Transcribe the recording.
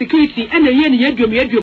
security ɛna ɛyɛ ne yɛduom yɛduom